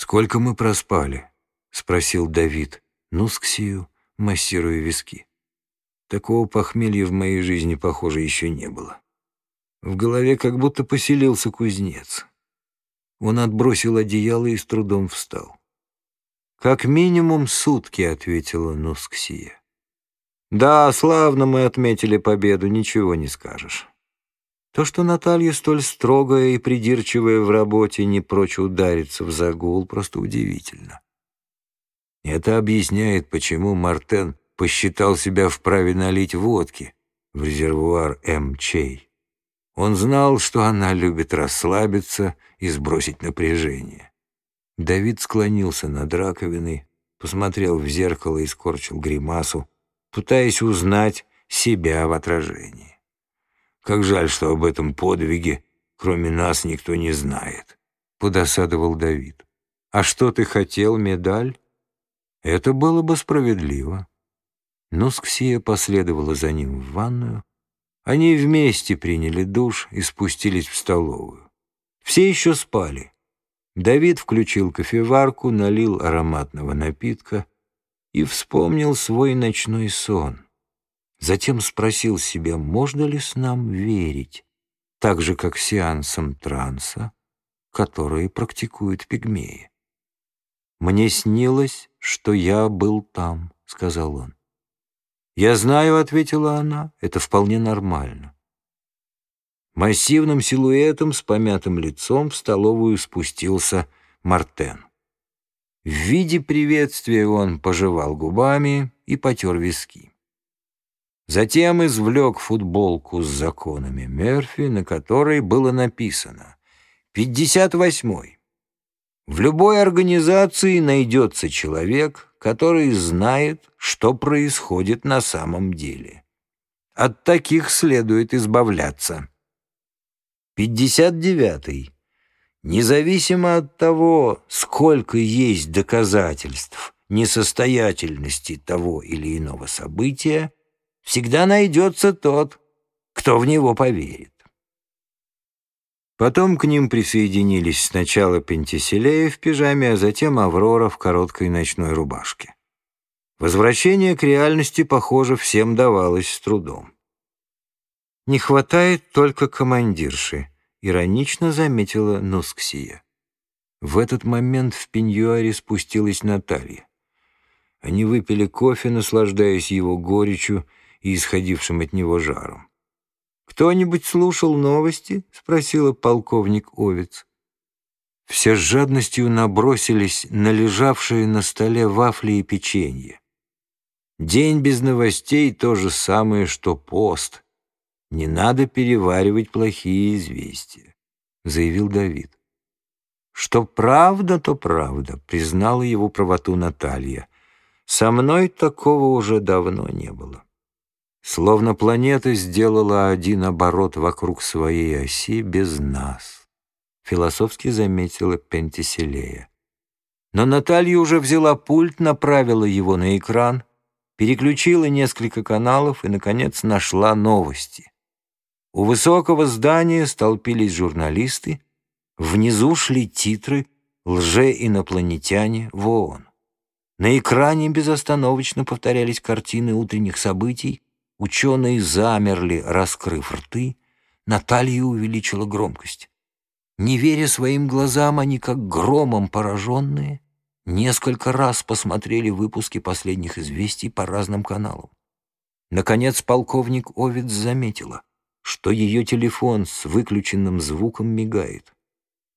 «Сколько мы проспали?» — спросил Давид Нусксию, массируя виски. Такого похмелья в моей жизни, похоже, еще не было. В голове как будто поселился кузнец. Он отбросил одеяло и с трудом встал. «Как минимум сутки», — ответила Нусксия. «Да, славно мы отметили победу, ничего не скажешь». То, что Наталья столь строгая и придирчивая в работе, не прочь удариться в загул, просто удивительно. Это объясняет, почему Мартен посчитал себя вправе налить водки в резервуар М.Чей. Он знал, что она любит расслабиться и сбросить напряжение. Давид склонился над раковиной, посмотрел в зеркало и скорчил гримасу, пытаясь узнать себя в отражении. Как жаль, что об этом подвиге, кроме нас, никто не знает», — подосадовал Давид. «А что ты хотел, медаль?» «Это было бы справедливо». Но Сксия последовала за ним в ванную. Они вместе приняли душ и спустились в столовую. Все еще спали. Давид включил кофеварку, налил ароматного напитка и вспомнил свой ночной сон. Затем спросил себя, можно ли с нам верить, так же, как сеансам транса, которые практикуют пигмеи. «Мне снилось, что я был там», — сказал он. «Я знаю», — ответила она, — «это вполне нормально». Массивным силуэтом с помятым лицом в столовую спустился Мартен. В виде приветствия он пожевал губами и потер виски. Затем извлек футболку с законами Мерфи, на которой было написано «58-й. В любой организации найдется человек, который знает, что происходит на самом деле. От таких следует избавляться. 59-й. Независимо от того, сколько есть доказательств несостоятельности того или иного события, всегда найдется тот, кто в него поверит. Потом к ним присоединились сначала Пентиселея в пижаме, а затем Аврора в короткой ночной рубашке. Возвращение к реальности, похоже, всем давалось с трудом. «Не хватает только командирши», — иронично заметила Нусксия. В этот момент в пеньюаре спустилась Наталья. Они выпили кофе, наслаждаясь его горечью, и исходившим от него жаром. «Кто-нибудь слушал новости?» — спросила полковник Овец. Все с жадностью набросились на лежавшие на столе вафли и печенье. День без новостей — то же самое, что пост. Не надо переваривать плохие известия, — заявил Давид. Что правда, то правда, признала его правоту Наталья. Со мной такого уже давно не было. Словно планета сделала один оборот вокруг своей оси без нас, философски заметила Пентиселея. Но Наталья уже взяла пульт, направила его на экран, переключила несколько каналов и, наконец, нашла новости. У высокого здания столпились журналисты, внизу шли титры «Лже-инопланетяне в ООН». На экране безостановочно повторялись картины утренних событий, Ученые замерли, раскрыв рты. Наталья увеличила громкость. Не веря своим глазам, они, как громом пораженные, несколько раз посмотрели выпуски последних известий по разным каналам. Наконец полковник Овец заметила, что ее телефон с выключенным звуком мигает.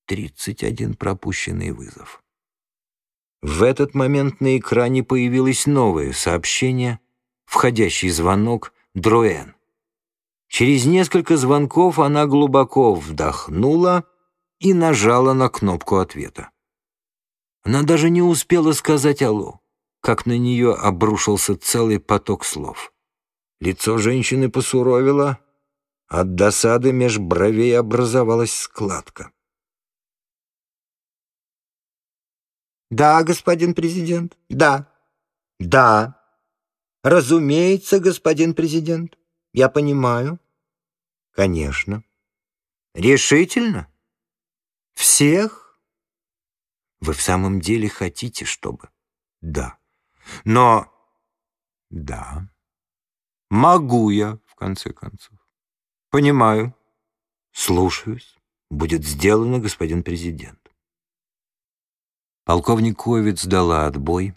Тридцать один пропущенный вызов. В этот момент на экране появилось новое сообщение, входящий звонок Друэн. Через несколько звонков она глубоко вдохнула и нажала на кнопку ответа. Она даже не успела сказать «Алло», как на нее обрушился целый поток слов. Лицо женщины посуровило, от досады меж бровей образовалась складка. «Да, господин президент, да, да, Разумеется, господин президент. Я понимаю. Конечно. Решительно? Всех? Вы в самом деле хотите, чтобы... Да. Но... Да. Могу я, в конце концов. Понимаю. Слушаюсь. Будет сделано, господин президент. Полковник Ковец дала отбой.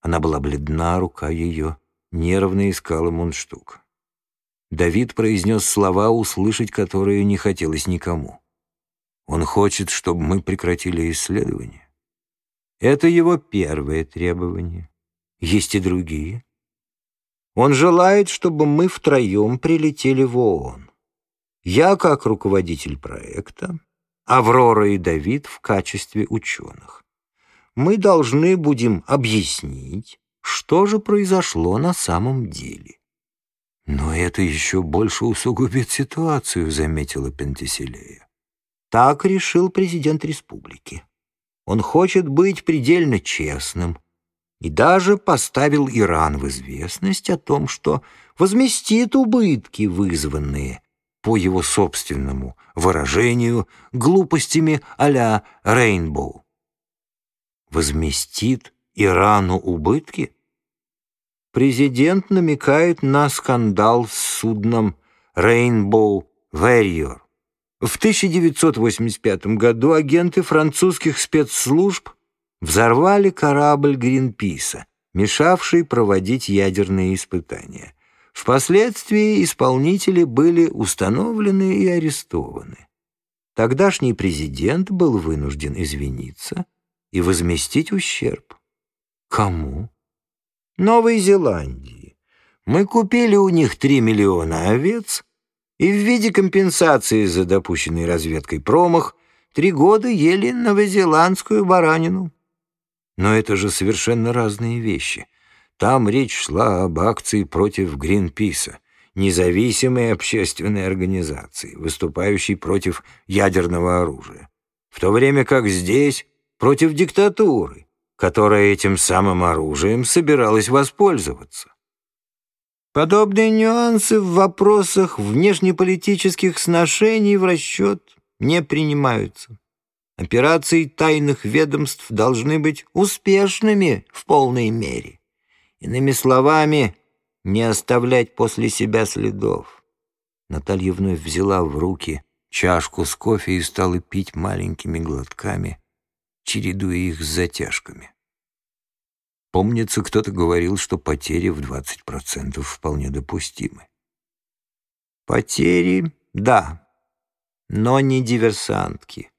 Она была бледна, рука ее нервно искала мундштук. Давид произнес слова, услышать которые не хотелось никому. Он хочет, чтобы мы прекратили исследование. Это его первое требование. Есть и другие. Он желает, чтобы мы втроем прилетели в ООН. Я как руководитель проекта, Аврора и Давид в качестве ученых. Мы должны будем объяснить, что же произошло на самом деле. «Но это еще больше усугубит ситуацию», — заметила Пентеселея. Так решил президент республики. Он хочет быть предельно честным и даже поставил Иран в известность о том, что возместит убытки, вызванные, по его собственному выражению, глупостями а-ля Рейнбоу. Возместит Ирану убытки? Президент намекает на скандал с судном Rainbow Warrior. В 1985 году агенты французских спецслужб взорвали корабль Гринписа, мешавший проводить ядерные испытания. Впоследствии исполнители были установлены и арестованы. Тогдашний президент был вынужден извиниться и возместить ущерб. Кому? Новой Зеландии. Мы купили у них 3 миллиона овец и в виде компенсации за допущенный разведкой промах три года ели новозеландскую баранину. Но это же совершенно разные вещи. Там речь шла об акции против Гринписа, независимой общественной организации, выступающей против ядерного оружия. В то время как здесь против диктатуры, которая этим самым оружием собиралась воспользоваться. Подобные нюансы в вопросах внешнеполитических сношений в расчет не принимаются. Операции тайных ведомств должны быть успешными в полной мере. Иными словами, не оставлять после себя следов. Наталья вновь взяла в руки чашку с кофе и стала пить маленькими глотками, чередуя их с затяжками. Помнится, кто-то говорил, что потери в 20% вполне допустимы. Потери, да, но не диверсантки,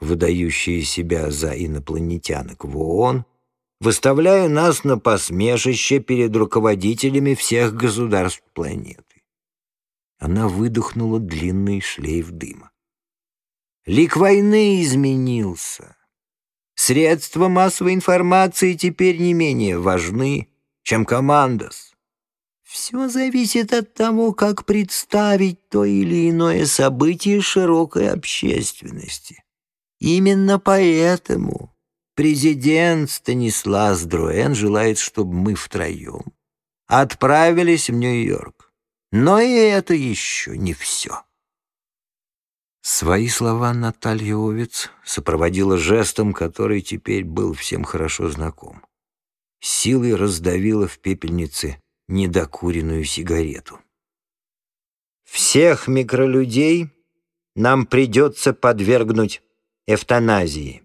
выдающие себя за инопланетянок в ООН, выставляя нас на посмешище перед руководителями всех государств планеты. Она выдохнула длинный шлейф дыма. Лик войны изменился. Средства массовой информации теперь не менее важны, чем командос. Все зависит от того, как представить то или иное событие широкой общественности. Именно поэтому президент Станислав Друэн желает, чтобы мы втроем отправились в Нью-Йорк. Но и это еще не все. Свои слова Наталья Овец сопроводила жестом, который теперь был всем хорошо знаком. Силой раздавила в пепельнице недокуренную сигарету. «Всех микролюдей нам придется подвергнуть эвтаназии.